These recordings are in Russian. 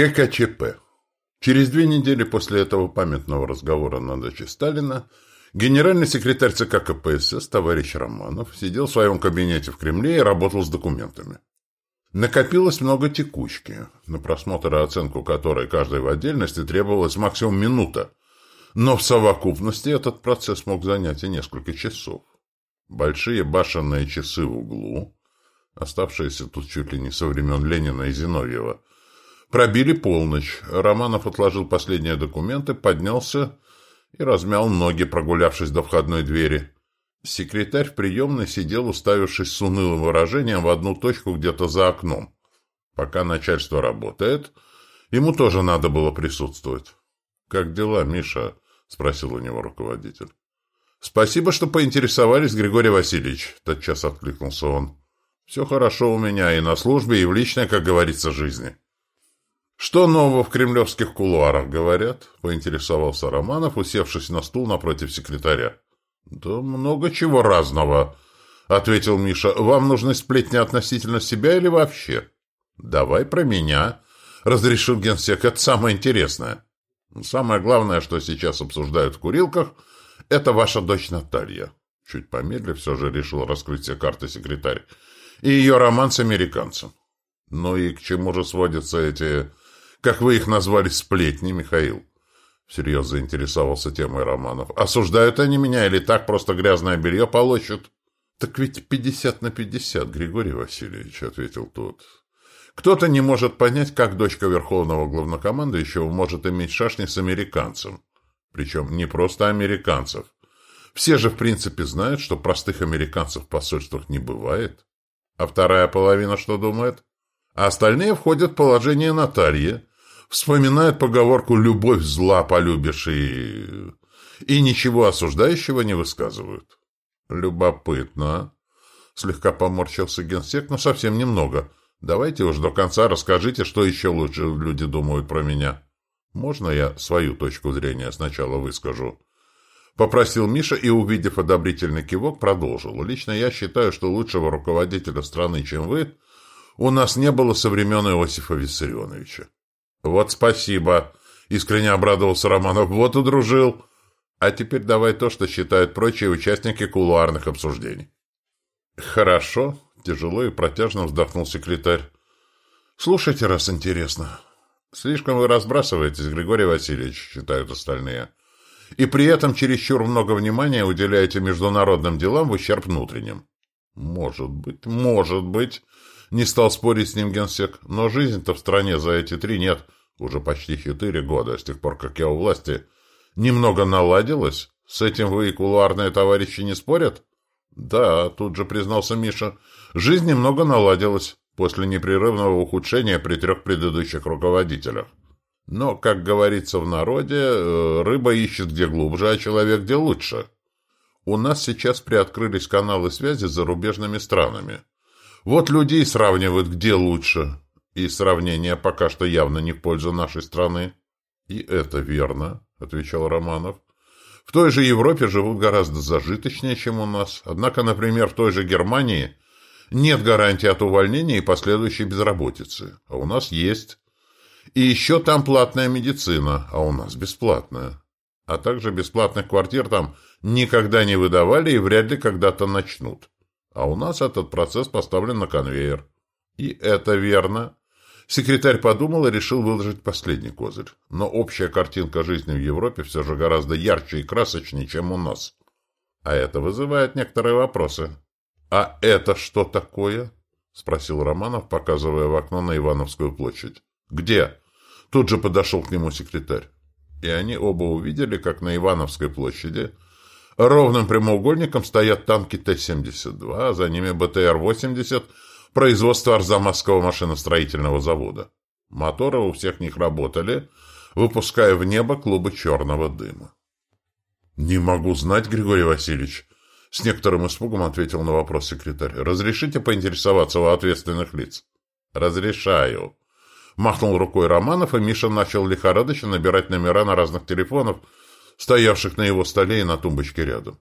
ГКЧП. Через две недели после этого памятного разговора на даче Сталина генеральный секретарь ЦК КПСС товарищ Романов сидел в своем кабинете в Кремле и работал с документами. Накопилось много текучки, на просмотр и оценку которой каждой в отдельности требовалась максимум минута, но в совокупности этот процесс мог занять и несколько часов. Большие башенные часы в углу, оставшиеся тут чуть ли не со времен Ленина и Зиновьева, Пробили полночь. Романов отложил последние документы, поднялся и размял ноги, прогулявшись до входной двери. Секретарь в приемной сидел, уставившись с унылым выражением в одну точку где-то за окном. Пока начальство работает, ему тоже надо было присутствовать. «Как дела, Миша?» — спросил у него руководитель. «Спасибо, что поинтересовались, Григорий Васильевич», — тотчас откликнулся он. «Все хорошо у меня и на службе, и в личной, как говорится, жизни». «Что нового в кремлевских кулуарах говорят?» — поинтересовался Романов, усевшись на стул напротив секретаря. «Да много чего разного», — ответил Миша. «Вам нужны сплетни относительно себя или вообще?» «Давай про меня», — разрешил генсек. «Это самое интересное». «Самое главное, что сейчас обсуждают в курилках, это ваша дочь Наталья». Чуть помедлив, все же решил раскрыть все карты секретарь. «И ее роман с американцем». «Ну и к чему же сводятся эти как вы их назвали, сплетни, Михаил. Всерьез заинтересовался темой романов. Осуждают они меня или так просто грязное белье полощут? Так ведь пятьдесят на пятьдесят, Григорий Васильевич, ответил тот. Кто-то не может понять, как дочка верховного главнокомандующего может иметь шашни с американцем. Причем не просто американцев. Все же, в принципе, знают, что простых американцев в посольствах не бывает. А вторая половина что думает? А остальные входят в положение Натальи, вспоминает поговорку «любовь зла полюбишь» и... и ничего осуждающего не высказывают. Любопытно. Слегка поморщился генсек, но совсем немного. Давайте уж до конца расскажите, что еще лучше люди думают про меня. Можно я свою точку зрения сначала выскажу? Попросил Миша и, увидев одобрительный кивок, продолжил. Лично я считаю, что лучшего руководителя страны, чем вы, у нас не было со времен Иосифа Виссарионовича. «Вот спасибо!» — искренне обрадовался Романов. «Вот удружил!» «А теперь давай то, что считают прочие участники кулуарных обсуждений». «Хорошо», — тяжело и протяжно вздохнул секретарь. «Слушайте, раз интересно. Слишком вы разбрасываетесь, Григорий Васильевич», — считают остальные. «И при этом чересчур много внимания уделяете международным делам в ущерб внутренним». «Может быть, может быть», не стал спорить с ним генсек. Но жизнь-то в стране за эти три нет, уже почти четыре года, с тех пор, как я у власти. Немного наладилась? С этим вы и кулуарные товарищи не спорят? Да, тут же признался Миша. Жизнь немного наладилась после непрерывного ухудшения при трех предыдущих руководителях. Но, как говорится в народе, э, рыба ищет где глубже, а человек где лучше. У нас сейчас приоткрылись каналы связи с зарубежными странами. Вот людей сравнивают, где лучше. И сравнение пока что явно не в пользу нашей страны. И это верно, отвечал Романов. В той же Европе живут гораздо зажиточнее, чем у нас. Однако, например, в той же Германии нет гарантии от увольнения и последующей безработицы. А у нас есть. И еще там платная медицина, а у нас бесплатная. А также бесплатных квартир там никогда не выдавали и вряд ли когда-то начнут. А у нас этот процесс поставлен на конвейер. И это верно. Секретарь подумал и решил выложить последний козырь. Но общая картинка жизни в Европе все же гораздо ярче и красочнее, чем у нас. А это вызывает некоторые вопросы. «А это что такое?» — спросил Романов, показывая в окно на Ивановскую площадь. «Где?» Тут же подошел к нему секретарь. И они оба увидели, как на Ивановской площади Ровным прямоугольником стоят танки Т-72, а за ними БТР-80 производства Арзамасского машиностроительного завода. Моторы у всех них работали, выпуская в небо клубы черного дыма. «Не могу знать, Григорий Васильевич», — с некоторым испугом ответил на вопрос секретарь. «Разрешите поинтересоваться у ответственных лиц?» «Разрешаю», — махнул рукой Романов, и Миша начал лихорадочно набирать номера на разных телефонах, стоявших на его столе и на тумбочке рядом.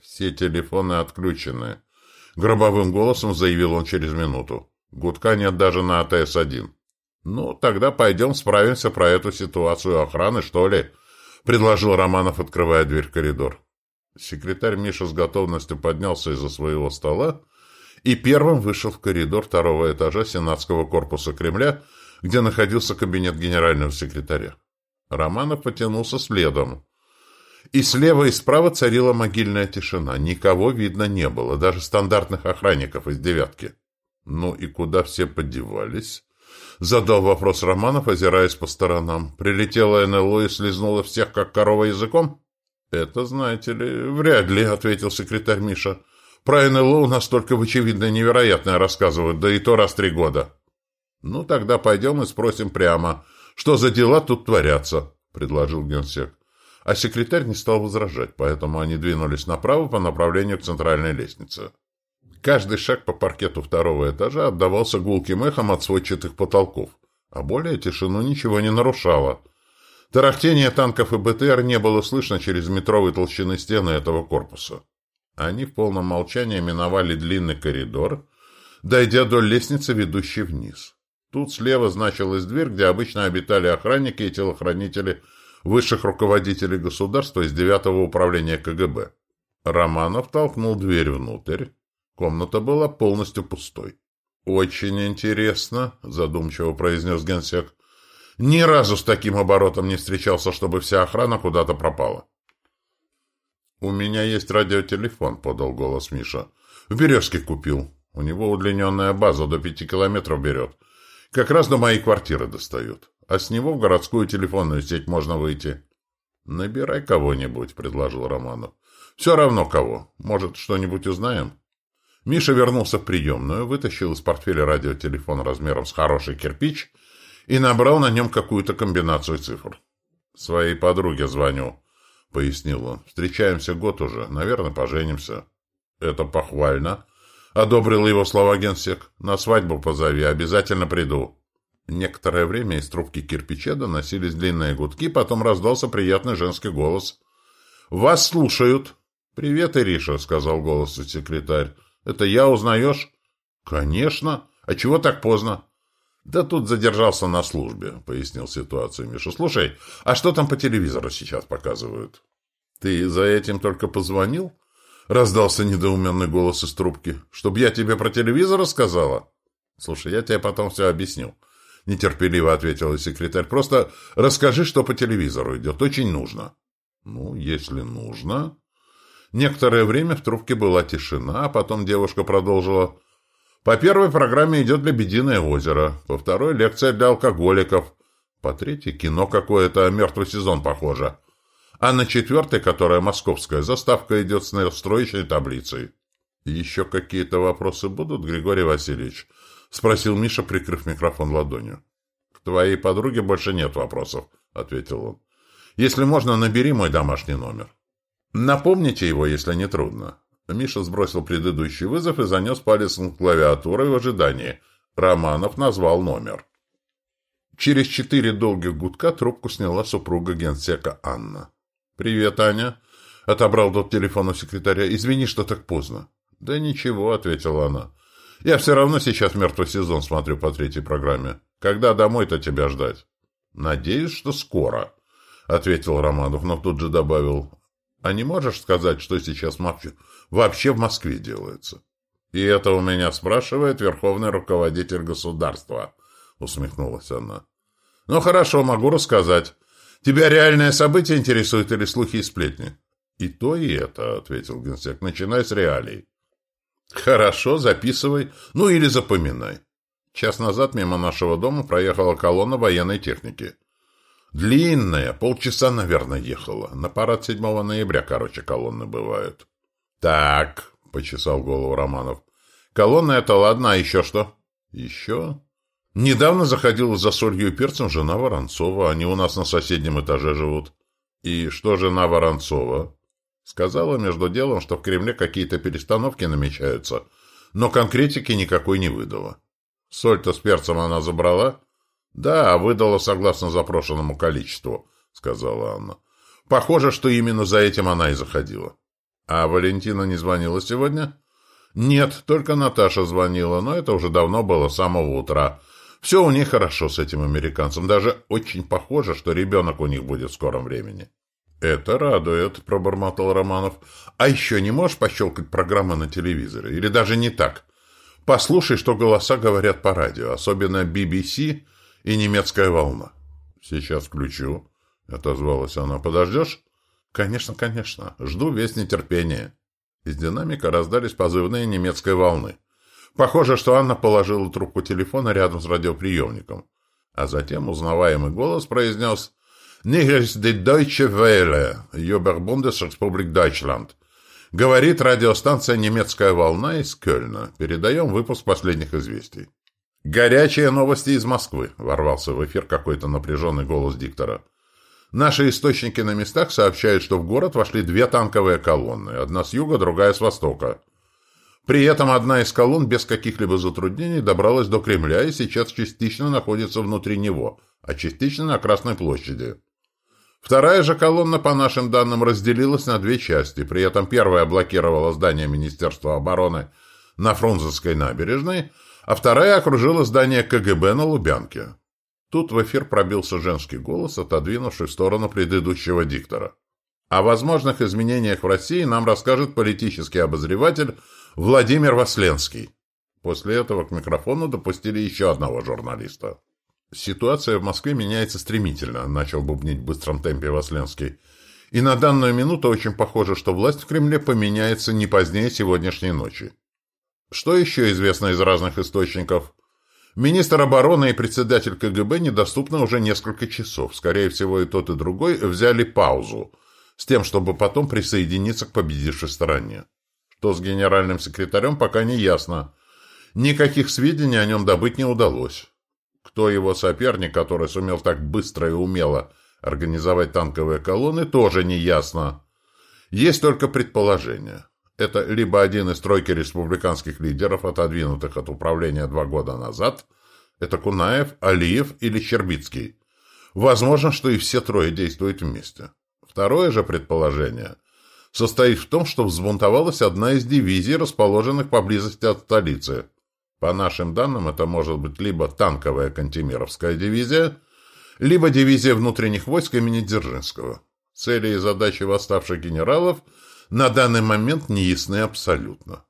«Все телефоны отключены», — гробовым голосом заявил он через минуту. «Гудка нет даже на АТС-1». «Ну, тогда пойдем справимся про эту ситуацию охраны, что ли?» — предложил Романов, открывая дверь в коридор. Секретарь Миша с готовностью поднялся из-за своего стола и первым вышел в коридор второго этажа Сенатского корпуса Кремля, где находился кабинет генерального секретаря. Романов потянулся следом. И слева и справа царила могильная тишина. Никого видно не было, даже стандартных охранников из «девятки». «Ну и куда все подевались?» Задал вопрос Романов, озираясь по сторонам. «Прилетела НЛО и слезнула всех, как корова языком?» «Это, знаете ли, вряд ли», — ответил секретарь Миша. «Про НЛО у нас только в очевидно невероятное рассказывают, да и то раз три года». «Ну, тогда пойдем и спросим прямо, что за дела тут творятся», — предложил генсек. А секретарь не стал возражать, поэтому они двинулись направо по направлению к центральной лестнице. Каждый шаг по паркету второго этажа отдавался гулким эхом от сводчатых потолков, а более тишину ничего не нарушало. Тарахтение танков и БТР не было слышно через метровые толщины стены этого корпуса. Они в полном молчании миновали длинный коридор, дойдя до лестницы, ведущей вниз. Тут слева значилась дверь, где обычно обитали охранники и телохранители высших руководителей государства из девятого управления КГБ. Романов толкнул дверь внутрь. Комната была полностью пустой. «Очень интересно», — задумчиво произнес генсек. «Ни разу с таким оборотом не встречался, чтобы вся охрана куда-то пропала». «У меня есть радиотелефон», — подал голос Миша. «В Березке купил. У него удлиненная база до пяти километров берет. Как раз до моей квартиры достает. А с него в городскую телефонную сеть можно выйти». «Набирай кого-нибудь», — предложил Романов. «Все равно кого. Может, что-нибудь узнаем?» Миша вернулся в приемную, вытащил из портфеля радиотелефон размером с хороший кирпич и набрал на нем какую-то комбинацию цифр. «Своей подруге звоню», — пояснил он. «Встречаемся год уже. Наверное, поженимся». «Это похвально», — одобрил его слова генсек. «На свадьбу позови, обязательно приду». Некоторое время из трубки кирпича доносились длинные гудки, потом раздался приятный женский голос. «Вас слушают!» «Привет, Ириша», — сказал голос секретарь. Это я узнаешь? Конечно. А чего так поздно? Да тут задержался на службе, пояснил ситуацию Миша. Слушай, а что там по телевизору сейчас показывают? Ты за этим только позвонил? Раздался недоуменный голос из трубки. Чтоб я тебе про телевизор рассказала? Слушай, я тебе потом все объясню. Нетерпеливо ответила секретарь. Просто расскажи, что по телевизору идет. Очень нужно. Ну, если нужно... Некоторое время в трубке была тишина, а потом девушка продолжила. По первой программе идет «Лебединое озеро», по второй — лекция для алкоголиков, по третьей — кино какое-то, «Мертвый сезон» похоже. А на четвертой, которая московская, заставка идет с настроечной таблицей. «Еще какие-то вопросы будут, Григорий Васильевич?» — спросил Миша, прикрыв микрофон ладонью. «К твоей подруге больше нет вопросов», — ответил он. «Если можно, набери мой домашний номер». Напомните его, если не трудно. Миша сбросил предыдущий вызов и занес палец над клавиатурой в ожидании. Романов назвал номер. Через четыре долгих гудка трубку сняла супруга генсека Анна. «Привет, Аня», — отобрал тот телефон у секретаря. «Извини, что так поздно». «Да ничего», — ответила она. «Я все равно сейчас мертвый сезон смотрю по третьей программе. Когда домой-то тебя ждать?» «Надеюсь, что скоро», — ответил Романов, но тут же добавил. А не можешь сказать, что сейчас вообще в Москве делается? И это у меня спрашивает верховный руководитель государства, усмехнулась она. Ну хорошо, могу рассказать. Тебя реальное событие интересует или слухи и сплетни? И то, и это, ответил генсек. Начинай с реалий. Хорошо, записывай, ну или запоминай. Час назад мимо нашего дома проехала колонна военной техники. Длинная, полчаса, наверное, ехала. На парад 7 ноября, короче, колонны бывают. Так, почесал голову Романов. Колонна это ладно, а еще что? Еще? Недавно заходила за солью и перцем жена Воронцова. Они у нас на соседнем этаже живут. И что жена Воронцова? Сказала между делом, что в Кремле какие-то перестановки намечаются, но конкретики никакой не выдала. Соль-то с перцем она забрала? «Да, выдала согласно запрошенному количеству», — сказала Анна. «Похоже, что именно за этим она и заходила». «А Валентина не звонила сегодня?» «Нет, только Наташа звонила, но это уже давно было, с самого утра. Все у них хорошо с этим американцем. Даже очень похоже, что ребенок у них будет в скором времени. «Это радует», — пробормотал Романов. «А еще не можешь пощелкать программы на телевизоре? Или даже не так? Послушай, что голоса говорят по радио, особенно BBC и немецкая волна». «Сейчас включу», — отозвалась она. «Подождешь?» «Конечно, конечно. Жду весь нетерпение». Из динамика раздались позывные немецкой волны. Похоже, что Анна положила трубку телефона рядом с радиоприемником. А затем узнаваемый голос произнес «Нихельс де Deutsche Welle, Юбер Бундесреспублик Deutschland». Говорит радиостанция «Немецкая волна» из Кёльна. Передаем выпуск последних известий. «Горячие новости из Москвы», — ворвался в эфир какой-то напряженный голос диктора. Наши источники на местах сообщают, что в город вошли две танковые колонны, одна с юга, другая с востока. При этом одна из колонн без каких-либо затруднений добралась до Кремля и сейчас частично находится внутри него, а частично на Красной площади. Вторая же колонна, по нашим данным, разделилась на две части, при этом первая блокировала здание Министерства обороны на Фрунзенской набережной, а вторая окружила здание КГБ на Лубянке. Тут в эфир пробился женский голос, отодвинувший в сторону предыдущего диктора. О возможных изменениях в России нам расскажет политический обозреватель Владимир Васленский. После этого к микрофону допустили еще одного журналиста. «Ситуация в Москве меняется стремительно», — начал бубнить в быстром темпе Васленский. «И на данную минуту очень похоже, что власть в Кремле поменяется не позднее сегодняшней ночи». Что еще известно из разных источников? Министр обороны и председатель КГБ недоступны уже несколько часов. Скорее всего, и тот, и другой взяли паузу, с тем, чтобы потом присоединиться к победившей стороне. Что с генеральным секретарем, пока не ясно. Никаких сведений о нем добыть не удалось. Кто его соперник, который сумел так быстро и умело организовать танковые колонны, тоже не ясно. Есть только предположение. Это либо один из тройки республиканских лидеров, отодвинутых от управления два года назад, это Кунаев, Алиев или Щербицкий. Возможно, что и все трое действуют вместе. Второе же предположение состоит в том, что взбунтовалась одна из дивизий, расположенных поблизости от столицы. По нашим данным, это может быть либо танковая Кантемировская дивизия, либо дивизия внутренних войск имени Дзержинского. Цели и задачи восставших генералов – на данный момент не ясны абсолютно.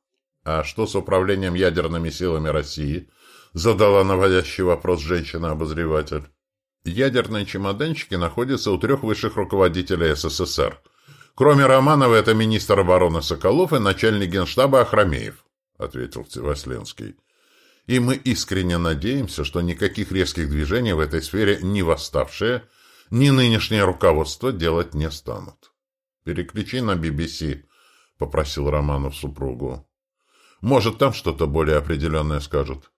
А что с управлением ядерными силами России? Задала наводящий вопрос женщина-обозреватель. Ядерные чемоданчики находятся у трех высших руководителей СССР. Кроме Романова, это министр обороны Соколов и начальник генштаба Ахрамеев, ответил Васленский. И мы искренне надеемся, что никаких резких движений в этой сфере ни восставшие, ни нынешнее руководство делать не станут. «Переключи на BBC», — попросил Романов супругу. «Может, там что-то более определенное скажут».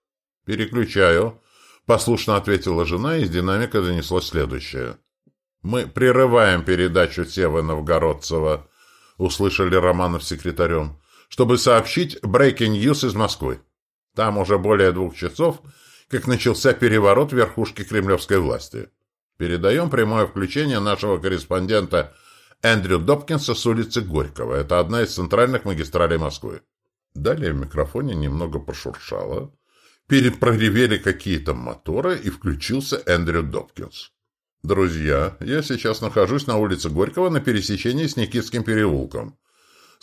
«Переключаю», — послушно ответила жена, и из динамика донеслось следующее. «Мы прерываем передачу Севы Новгородцева», — услышали Романов секретарем, «чтобы сообщить breaking news из Москвы. Там уже более двух часов, как начался переворот верхушки кремлевской власти. Передаем прямое включение нашего корреспондента Эндрю Добкинса с улицы Горького. Это одна из центральных магистралей Москвы. Далее в микрофоне немного пошуршало. Перепроревели какие-то моторы, и включился Эндрю Добкинс. «Друзья, я сейчас нахожусь на улице Горького на пересечении с Никитским переулком.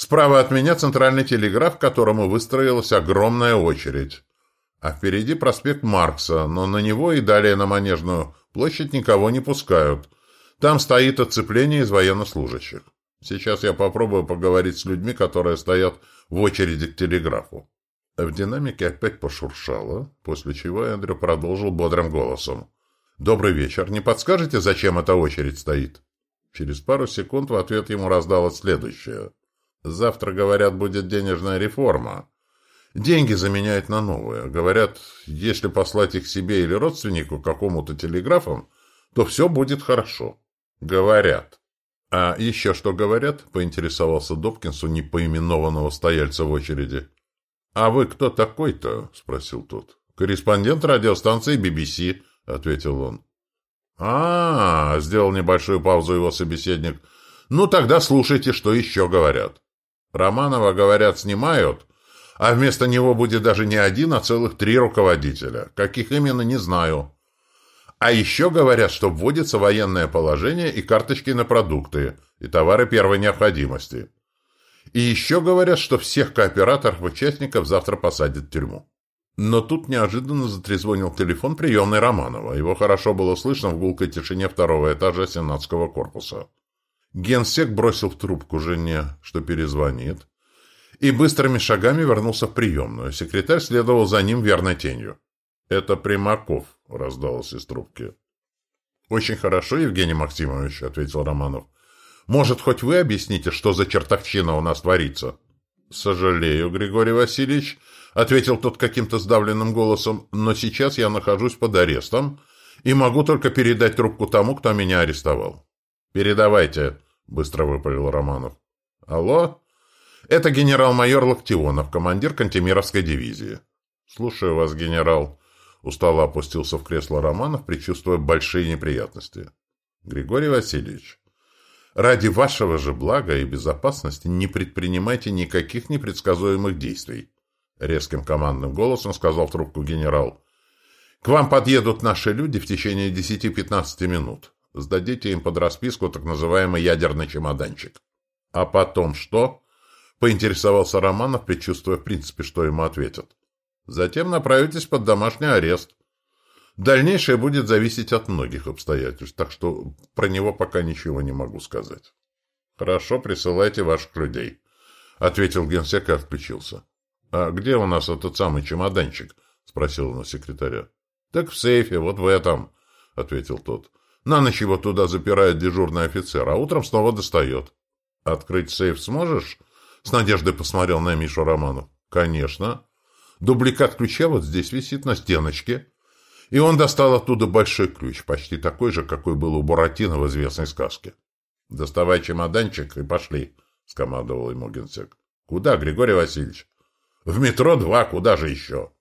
Справа от меня центральный телеграф, к которому выстроилась огромная очередь. А впереди проспект Маркса, но на него и далее на Манежную площадь никого не пускают». Там стоит оцепление из военнослужащих. Сейчас я попробую поговорить с людьми, которые стоят в очереди к телеграфу. В динамике опять пошуршало, после чего Эндрю продолжил бодрым голосом. «Добрый вечер. Не подскажете, зачем эта очередь стоит?» Через пару секунд в ответ ему раздалось следующее. «Завтра, говорят, будет денежная реформа. Деньги заменяют на новые. Говорят, если послать их себе или родственнику какому-то телеграфом, то все будет хорошо. «Говорят». «А еще что говорят?» — поинтересовался Добкинс у непоименованного стояльца в очереди. «А вы кто такой-то?» — спросил тот. «Корреспондент радиостанции BBC», — ответил он. а, -а, -а сделал небольшую паузу его собеседник. «Ну, тогда слушайте, что еще говорят. Романова, говорят, снимают, А вместо него будет даже не один, а целых три руководителя. Каких именно, не знаю. А еще говорят, что вводится военное положение и карточки на продукты, и товары первой необходимости. И еще говорят, что всех кооператоров-участников завтра посадят в тюрьму. Но тут неожиданно затрезвонил телефон приемной Романова. Его хорошо было слышно в гулкой тишине второго этажа сенатского корпуса. Генсек бросил в трубку жене, что перезвонит, и быстрыми шагами вернулся в приемную. Секретарь следовал за ним верной тенью. «Это Примаков», — раздалось из трубки. «Очень хорошо, Евгений Максимович», — ответил Романов. «Может, хоть вы объясните, что за чертовщина у нас творится?» «Сожалею, Григорий Васильевич», — ответил тот каким-то сдавленным голосом, «но сейчас я нахожусь под арестом и могу только передать трубку тому, кто меня арестовал». «Передавайте», — быстро выпалил Романов. «Алло?» «Это генерал-майор Локтионов, командир Кантемировской дивизии». «Слушаю вас, генерал», Устало опустился в кресло Романов, предчувствуя большие неприятности. «Григорий Васильевич, ради вашего же блага и безопасности не предпринимайте никаких непредсказуемых действий», резким командным голосом сказал в трубку генерал. «К вам подъедут наши люди в течение 10-15 минут. Сдадите им под расписку так называемый ядерный чемоданчик». «А потом что?» — поинтересовался Романов, предчувствуя в принципе, что ему ответят. Затем направитесь под домашний арест. Дальнейшее будет зависеть от многих обстоятельств, так что про него пока ничего не могу сказать. Хорошо, присылайте ваших людей, — ответил генсек и отключился. — А где у нас этот самый чемоданчик? — спросил он у секретаря. — Так в сейфе, вот в этом, — ответил тот. На ночь его туда запирает дежурный офицер, а утром снова достает. — Открыть сейф сможешь? — с надеждой посмотрел на Мишу Романов. — Конечно. Дубликат ключа вот здесь висит на стеночке. И он достал оттуда большой ключ, почти такой же, какой был у Буратино в известной сказке. «Доставай чемоданчик и пошли», — скомандовал ему генсек. «Куда, Григорий Васильевич?» «В метро два, куда же еще?»